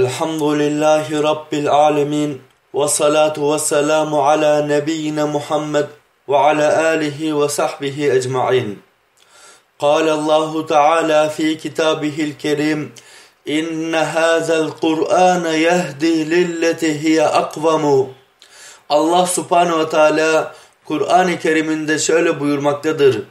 Elhamdülillahi Rabbil alemin ve salatu ve selamu ala nebiyyina Muhammed ve ala alihi ve sahbihi ecma'in. قال الله تعالى في كتابه الكريم إن هذا القرآن يهدي للتي هي أقوم Allah subhanehu ve teala Kur'an-ı Kerim'inde şöyle buyurmaktadır.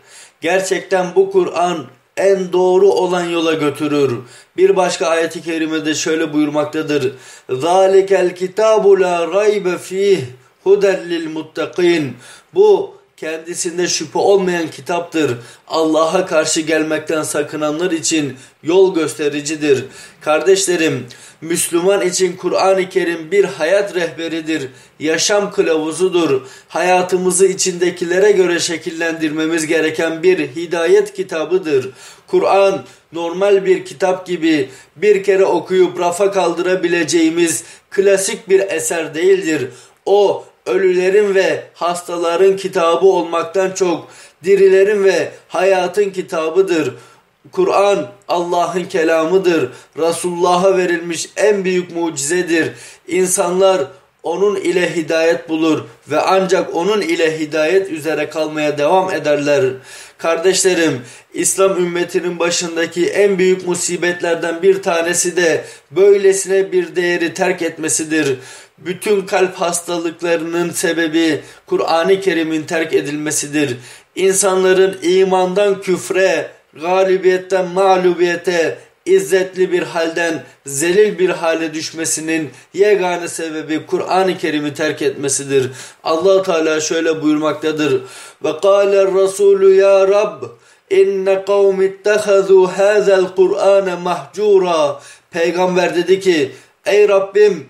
Gerçekten bu Kur'an en doğru olan yola götürür. Bir başka ayeti kerimede şöyle buyurmaktadır. ذَٰلِكَ الْكِتَابُ لَا رَيْبَ ف۪يهِ هُدًا لِلْمُتَّقِينَ Bu kendisinde şüphe olmayan kitaptır. Allah'a karşı gelmekten sakınanlar için yol göstericidir. Kardeşlerim, Müslüman için Kur'an-ı Kerim bir hayat rehberidir, yaşam kılavuzudur. Hayatımızı içindekilere göre şekillendirmemiz gereken bir hidayet kitabıdır. Kur'an normal bir kitap gibi bir kere okuyup rafa kaldırabileceğimiz klasik bir eser değildir. O ölülerin ve hastaların kitabı olmaktan çok dirilerin ve hayatın kitabıdır. Kur'an Allah'ın kelamıdır. Resulullah'a verilmiş en büyük mucizedir. İnsanlar onun ile hidayet bulur ve ancak onun ile hidayet üzere kalmaya devam ederler. Kardeşlerim, İslam ümmetinin başındaki en büyük musibetlerden bir tanesi de böylesine bir değeri terk etmesidir. Bütün kalp hastalıklarının sebebi Kur'an-ı Kerim'in terk edilmesidir. İnsanların imandan küfre, galibiyetten mağlubiyete, izzetli bir halden zelil bir hale düşmesinin yegane sebebi Kur'an-ı Kerim'i terk etmesidir. allah Teala şöyle buyurmaktadır. Ve kâler Resulü ya Rab inne kavmi ittehazû hâzel Kur'âne mahcûrâ. Peygamber dedi ki ey Rabbim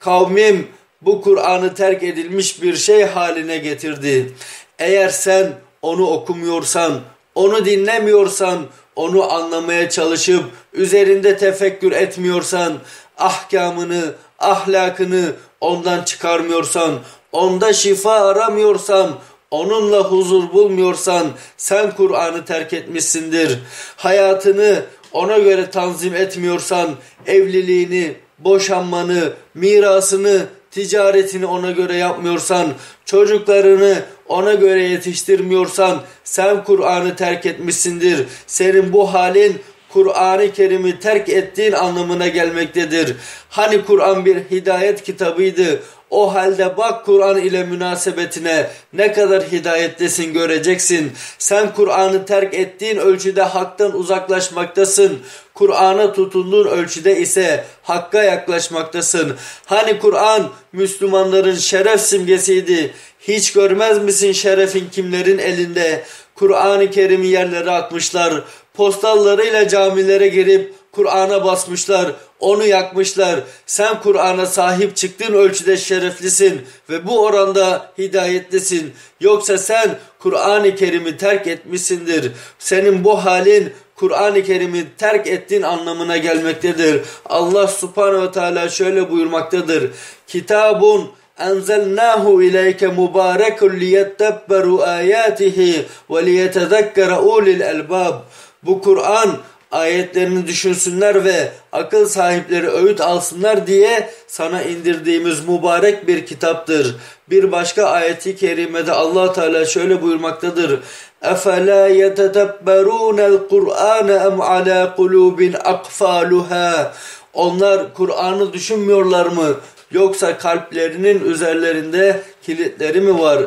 kavmim bu Kur'an'ı terk edilmiş bir şey haline getirdi. Eğer sen onu okumuyorsan, onu dinlemiyorsan, onu anlamaya çalışıp üzerinde tefekkür etmiyorsan, ahkamını, ahlakını ondan çıkarmıyorsan, onda şifa aramıyorsan, onunla huzur bulmuyorsan sen Kur'an'ı terk etmişsindir. Hayatını ona göre tanzim etmiyorsan evliliğini, boşanmanı, mirasını, ticaretini ona göre yapmıyorsan, çocuklarını ona göre yetiştirmiyorsan sen Kur'an'ı terk etmişsindir. Senin bu halin Kur'an-ı Kerim'i terk ettiğin anlamına gelmektedir. Hani Kur'an bir hidayet kitabıydı. O halde bak Kur'an ile münasebetine ne kadar hidayettesin göreceksin. Sen Kur'an'ı terk ettiğin ölçüde haktan uzaklaşmaktasın. Kur'an'a tutunduğun ölçüde ise hakka yaklaşmaktasın. Hani Kur'an Müslümanların şeref simgesiydi. Hiç görmez misin şerefin kimlerin elinde? Kur'an-ı Kerim'i yerlere atmışlar. Postallarıyla camilere girip Kur'an'a basmışlar, onu yakmışlar. Sen Kur'an'a sahip çıktığın ölçüde şereflisin ve bu oranda hidayetlisin. Yoksa sen Kur'an-ı Kerim'i terk etmişsindir. Senin bu halin Kur'an-ı Kerim'i terk ettiğin anlamına gelmektedir. Allah subhanehu teala şöyle buyurmaktadır. Kitabun enzelnahu ileyke mübarekun liyetebberu ayatihi ve liyetezekkere ulil elbab. Bu Kur'an ayetlerini düşünsünler ve akıl sahipleri öğüt alsınlar diye sana indirdiğimiz mübarek bir kitaptır. Bir başka ayeti kerimede Allah Teala şöyle buyurmaktadır. Efela yetetebberunel Kur'ane em ala kulubin akfaluha. Onlar Kur'an'ı düşünmüyorlar mı? Yoksa kalplerinin üzerlerinde kilitleri mi var?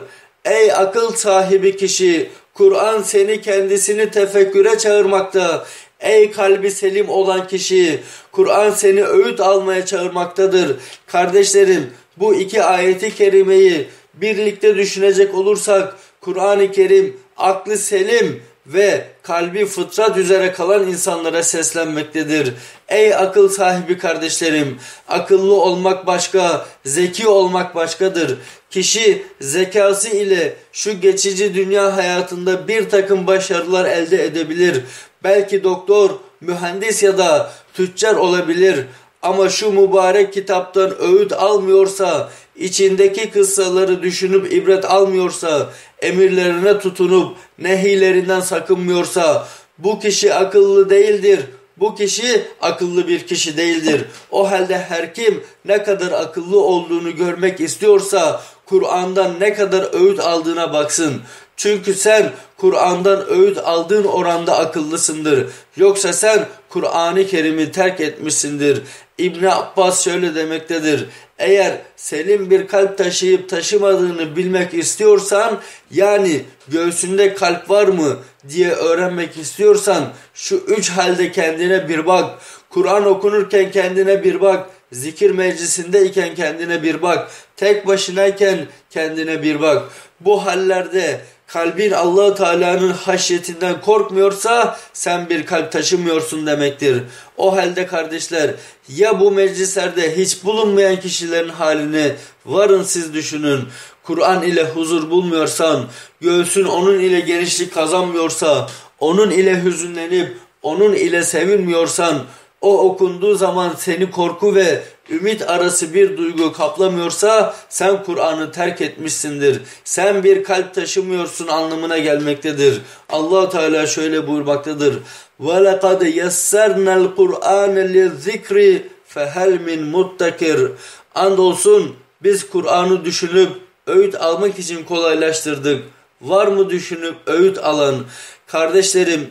Ey akıl sahibi kişi Kur'an seni kendisini tefekküre çağırmakta, Ey kalbi selim olan kişi, Kur'an seni öğüt almaya çağırmaktadır. Kardeşlerim, bu iki ayeti kerimeyi birlikte düşünecek olursak, Kur'an-ı Kerim aklı selim ve kalbi fıtrat üzere kalan insanlara seslenmektedir. Ey akıl sahibi kardeşlerim, akıllı olmak başka, zeki olmak başkadır. Kişi zekası ile şu geçici dünya hayatında bir takım başarılar elde edebilir. Belki doktor, mühendis ya da tüccar olabilir. Ama şu mübarek kitaptan öğüt almıyorsa, içindeki kıssaları düşünüp ibret almıyorsa, emirlerine tutunup nehilerinden sakınmıyorsa, bu kişi akıllı değildir. bu kişi akıllı bir kişi değildir. O halde her kim ne kadar akıllı olduğunu görmek istiyorsa Kur'an'dan ne kadar öğüt aldığına baksın. Çünkü sen Kur'an'dan öğüt aldığın oranda akıllısındır. Yoksa sen Kur'an-ı Kerim'i terk etmişsindir. İbn Abbas şöyle demektedir. Eğer selim bir kalp taşıyıp taşımadığını bilmek istiyorsan yani göğsünde kalp var mı diye öğrenmek istiyorsan şu üç halde kendine bir bak. Kur'an okunurken kendine bir bak. Zikir meclisindeyken kendine bir bak. Tek başınayken kendine bir bak. Bu hallerde kalbin allah Teala'nın haşyetinden korkmuyorsa sen bir kalp taşımıyorsun demektir. O halde kardeşler ya bu meclislerde hiç bulunmayan kişilerin halini varın siz düşünün. Kur'an ile huzur bulmuyorsan, göğsün onun ile genişlik kazanmıyorsa, onun ile hüzünlenip onun ile sevinmiyorsan, o okunduğu zaman seni korku ve ümit arası bir duygu kaplamıyorsa sen Kur'an'ı terk etmişsindir. Sen bir kalp taşımıyorsun anlamına gelmektedir. allah Teala şöyle buyurmaktadır. وَلَقَدْ يَسَّرْنَا الْقُرْآنَ لِلذِّكْرِ فَهَلْ مِنْ مُتَّكِرٍ Andolsun biz Kur'an'ı düşünüp öğüt almak için kolaylaştırdık. Var mı düşünüp öğüt alan? Kardeşlerim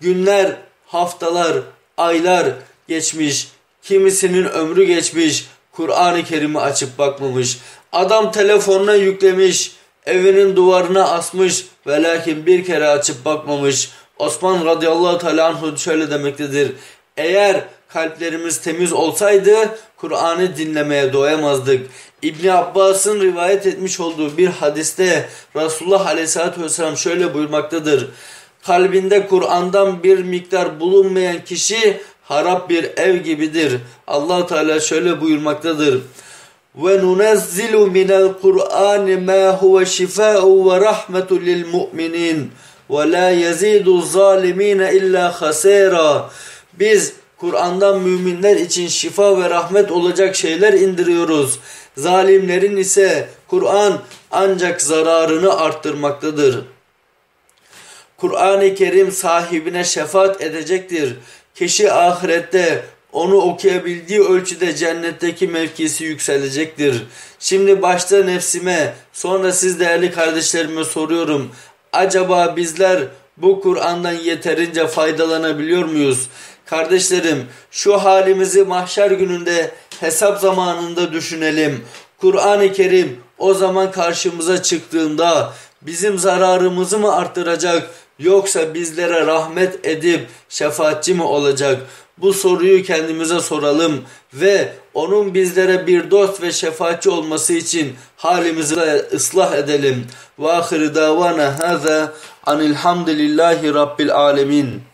günler, haftalar, aylar geçmiş. Kimisinin ömrü geçmiş. Kur'an-ı Kerim'i açıp bakmamış. Adam telefonuna yüklemiş. Evinin duvarına asmış. Ve lakin bir kere açıp bakmamış. Osman radıyallahu teala şöyle demektedir. Eğer kalplerimiz temiz olsaydı Kur'an'ı dinlemeye doyamazdık. İbni Abbas'ın rivayet etmiş olduğu bir hadiste Resulullah aleyhissalatü vesselam şöyle buyurmaktadır. Kalbinde Kur'an'dan bir miktar bulunmayan kişi harap bir ev gibidir. allah Teala şöyle buyurmaktadır. Ve nunezzilu minel Kur'an ma huve şifa'u ve rahmetu lil mu'minin ve la yezidu zalimine illa hasera. Biz Kur'an'dan müminler için şifa ve rahmet olacak şeyler indiriyoruz. Zalimlerin ise Kur'an ancak zararını arttırmaktadır. Kur'an-ı Kerim sahibine şefaat edecektir. Kişi ahirette onu okuyabildiği ölçüde cennetteki mevkisi yükselecektir. Şimdi başta nefsime sonra siz değerli kardeşlerime soruyorum. Acaba bizler bu Kur'an'dan yeterince faydalanabiliyor muyuz? Kardeşlerim şu halimizi mahşer gününde hesap zamanında düşünelim. Kur'an-ı Kerim o zaman karşımıza çıktığında bizim zararımızı mı arttıracak yoksa bizlere rahmet edip şefaatçi mi olacak? Bu soruyu kendimize soralım ve onun bizlere bir dost ve şefaatçi olması için halimizi ıslah edelim. Ve ahir davana haza anilhamdülillahi rabbil alemin.